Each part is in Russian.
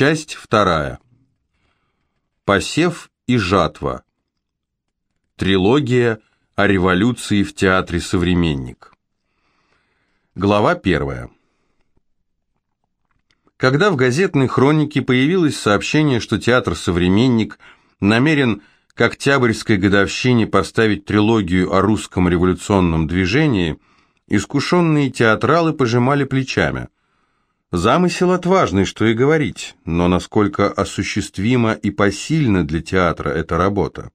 Часть вторая. Посев и жатва. Трилогия о революции в театре «Современник». Глава первая. Когда в газетной хронике появилось сообщение, что театр «Современник» намерен к Октябрьской годовщине поставить трилогию о русском революционном движении, искушенные театралы пожимали плечами. Замысел отважный, что и говорить, но насколько осуществима и посильна для театра эта работа.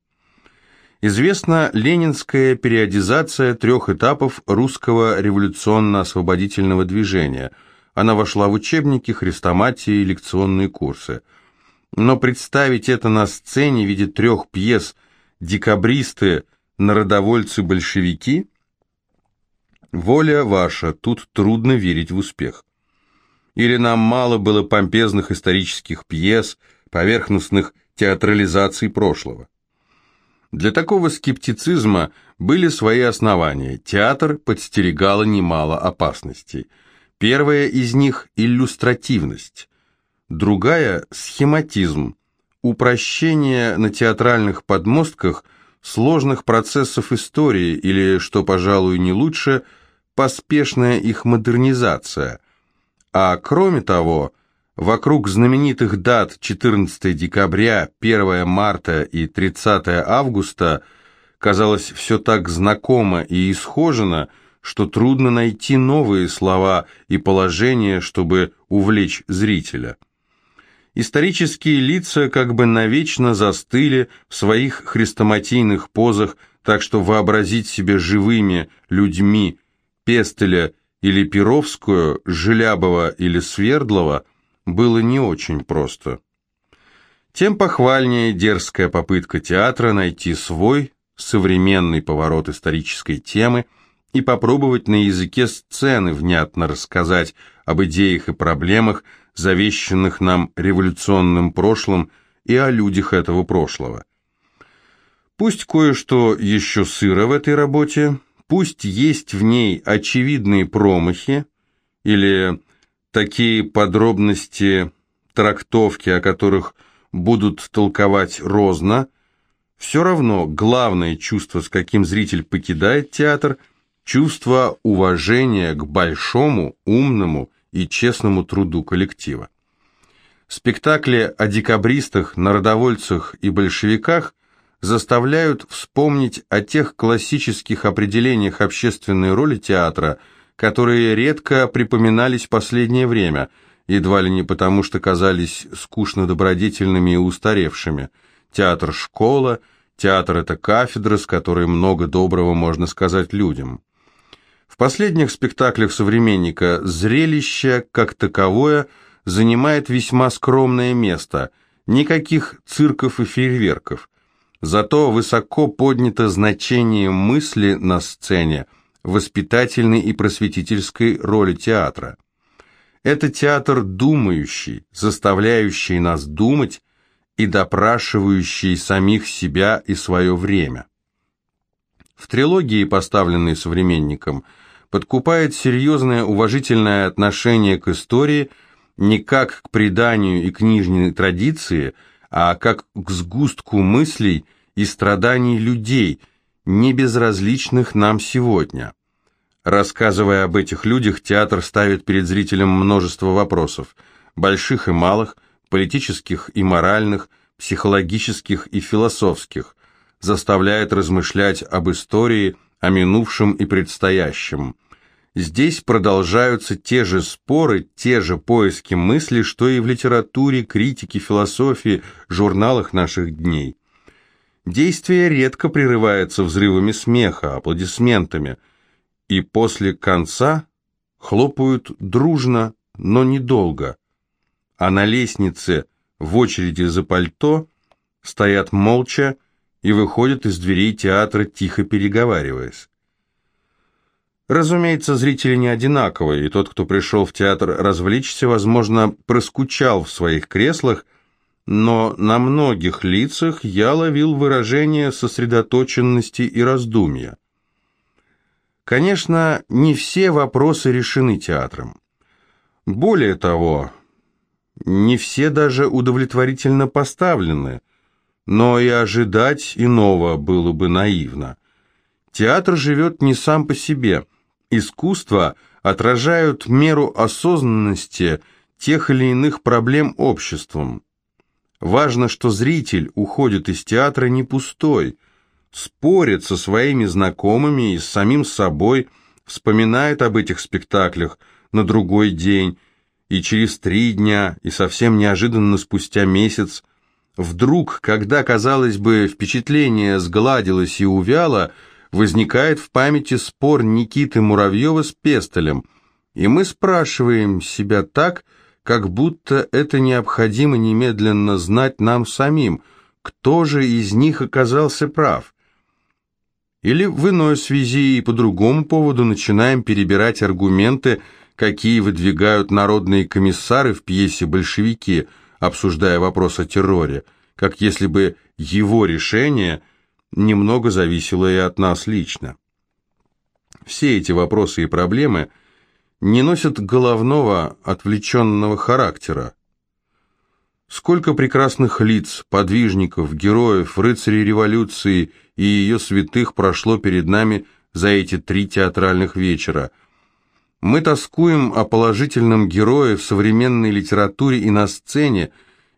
Известна ленинская периодизация трех этапов русского революционно-освободительного движения – она вошла в учебники, хрестоматии и лекционные курсы. Но представить это на сцене в виде трех пьес «Декабристы», «Народовольцы-большевики» Воля ваша, тут трудно верить в успех. Или нам мало было помпезных исторических пьес, поверхностных театрализаций прошлого. Для такого скептицизма были свои основания. Театр подстерегало немало опасностей – Первая из них – иллюстративность, другая – схематизм, упрощение на театральных подмостках сложных процессов истории или, что, пожалуй, не лучше, поспешная их модернизация. А кроме того, вокруг знаменитых дат 14 декабря, 1 марта и 30 августа казалось все так знакомо и исхожено – что трудно найти новые слова и положения, чтобы увлечь зрителя. Исторические лица как бы навечно застыли в своих хрестоматийных позах, так что вообразить себе живыми людьми Пестеля или Перовскую, Желябова или Свердлова было не очень просто. Тем похвальнее дерзкая попытка театра найти свой, современный поворот исторической темы – и попробовать на языке сцены внятно рассказать об идеях и проблемах, завещанных нам революционным прошлым и о людях этого прошлого. Пусть кое-что еще сыро в этой работе, пусть есть в ней очевидные промахи или такие подробности трактовки, о которых будут толковать розно, все равно главное чувство, с каким зритель покидает театр – чувство уважения к большому, умному и честному труду коллектива. Спектакли о декабристах, народовольцах и большевиках заставляют вспомнить о тех классических определениях общественной роли театра, которые редко припоминались последнее время, едва ли не потому, что казались скучно-добродетельными и устаревшими. Театр – школа, театр – это кафедра, с которой много доброго можно сказать людям. В последних спектаклях «Современника» зрелище, как таковое, занимает весьма скромное место, никаких цирков и фейерверков. Зато высоко поднято значение мысли на сцене, воспитательной и просветительской роли театра. Это театр думающий, заставляющий нас думать и допрашивающий самих себя и свое время. В трилогии, поставленной современником, подкупает серьезное уважительное отношение к истории не как к преданию и книжной традиции, а как к сгустку мыслей и страданий людей, не безразличных нам сегодня. Рассказывая об этих людях, театр ставит перед зрителем множество вопросов, больших и малых, политических и моральных, психологических и философских, заставляет размышлять об истории, о минувшем и предстоящем. Здесь продолжаются те же споры, те же поиски мысли, что и в литературе, критике, философии, журналах наших дней. Действие редко прерывается взрывами смеха, аплодисментами, и после конца хлопают дружно, но недолго, а на лестнице в очереди за пальто стоят молча и выходят из дверей театра, тихо переговариваясь. Разумеется, зрители не одинаковые, и тот, кто пришел в театр развлечься, возможно, проскучал в своих креслах, но на многих лицах я ловил выражение сосредоточенности и раздумья. Конечно, не все вопросы решены театром. Более того, Не все даже удовлетворительно поставлены, но и ожидать иного было бы наивно. Театр живет не сам по себе. Искусство отражают меру осознанности тех или иных проблем обществом. Важно, что зритель уходит из театра не пустой, спорит со своими знакомыми и с самим собой, вспоминает об этих спектаклях на другой день, и через три дня, и совсем неожиданно спустя месяц, вдруг, когда, казалось бы, впечатление сгладилось и увяло, возникает в памяти спор Никиты Муравьева с Пестелем, и мы спрашиваем себя так, как будто это необходимо немедленно знать нам самим, кто же из них оказался прав. Или в иной связи и по другому поводу начинаем перебирать аргументы, какие выдвигают народные комиссары в пьесе «Большевики», обсуждая вопрос о терроре, как если бы его решение немного зависело и от нас лично. Все эти вопросы и проблемы – не носят головного, отвлеченного характера. Сколько прекрасных лиц, подвижников, героев, рыцарей революции и ее святых прошло перед нами за эти три театральных вечера. Мы тоскуем о положительном герое в современной литературе и на сцене,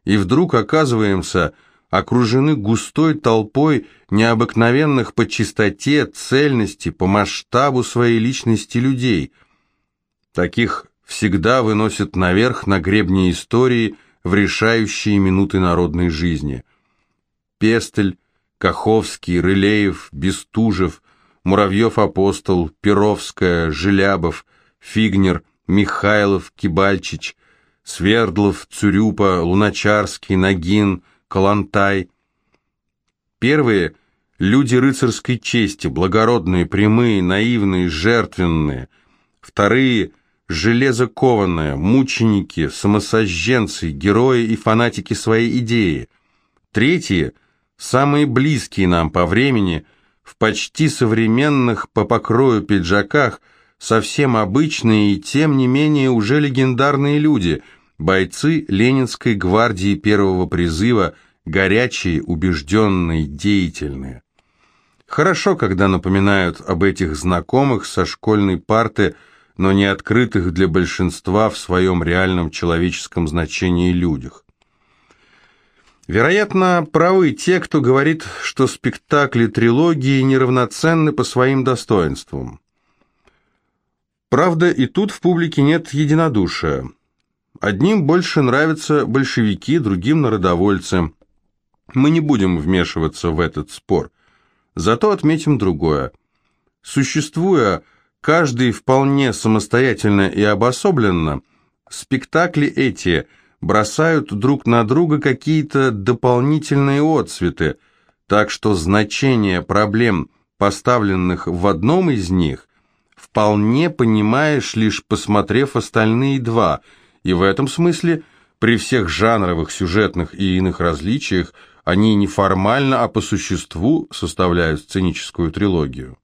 и вдруг оказываемся окружены густой толпой необыкновенных по чистоте, цельности, по масштабу своей личности людей – Таких всегда выносят наверх на гребне истории в решающие минуты народной жизни. Пестель, Каховский, Рылеев, Бестужев, Муравьев-Апостол, Перовская, Желябов, Фигнер, Михайлов, Кибальчич, Свердлов, Цюрюпа, Луначарский, Нагин, Калантай. Первые – люди рыцарской чести, благородные, прямые, наивные, жертвенные. Вторые – железо кованое, мученики, самосожженцы, герои и фанатики своей идеи. Третьи, самые близкие нам по времени, в почти современных по покрою пиджаках, совсем обычные и тем не менее уже легендарные люди, бойцы Ленинской гвардии первого призыва, горячие, убежденные, деятельные. Хорошо, когда напоминают об этих знакомых со школьной парты – но не открытых для большинства в своем реальном человеческом значении людях. Вероятно, правы те, кто говорит, что спектакли трилогии неравноценны по своим достоинствам. Правда, и тут в публике нет единодушия. Одним больше нравятся большевики, другим народовольцы. Мы не будем вмешиваться в этот спор. Зато отметим другое. Существуя каждый вполне самостоятельно и обособленно, спектакли эти бросают друг на друга какие-то дополнительные отцветы, так что значение проблем, поставленных в одном из них, вполне понимаешь, лишь посмотрев остальные два, и в этом смысле при всех жанровых, сюжетных и иных различиях они не формально, а по существу составляют сценическую трилогию.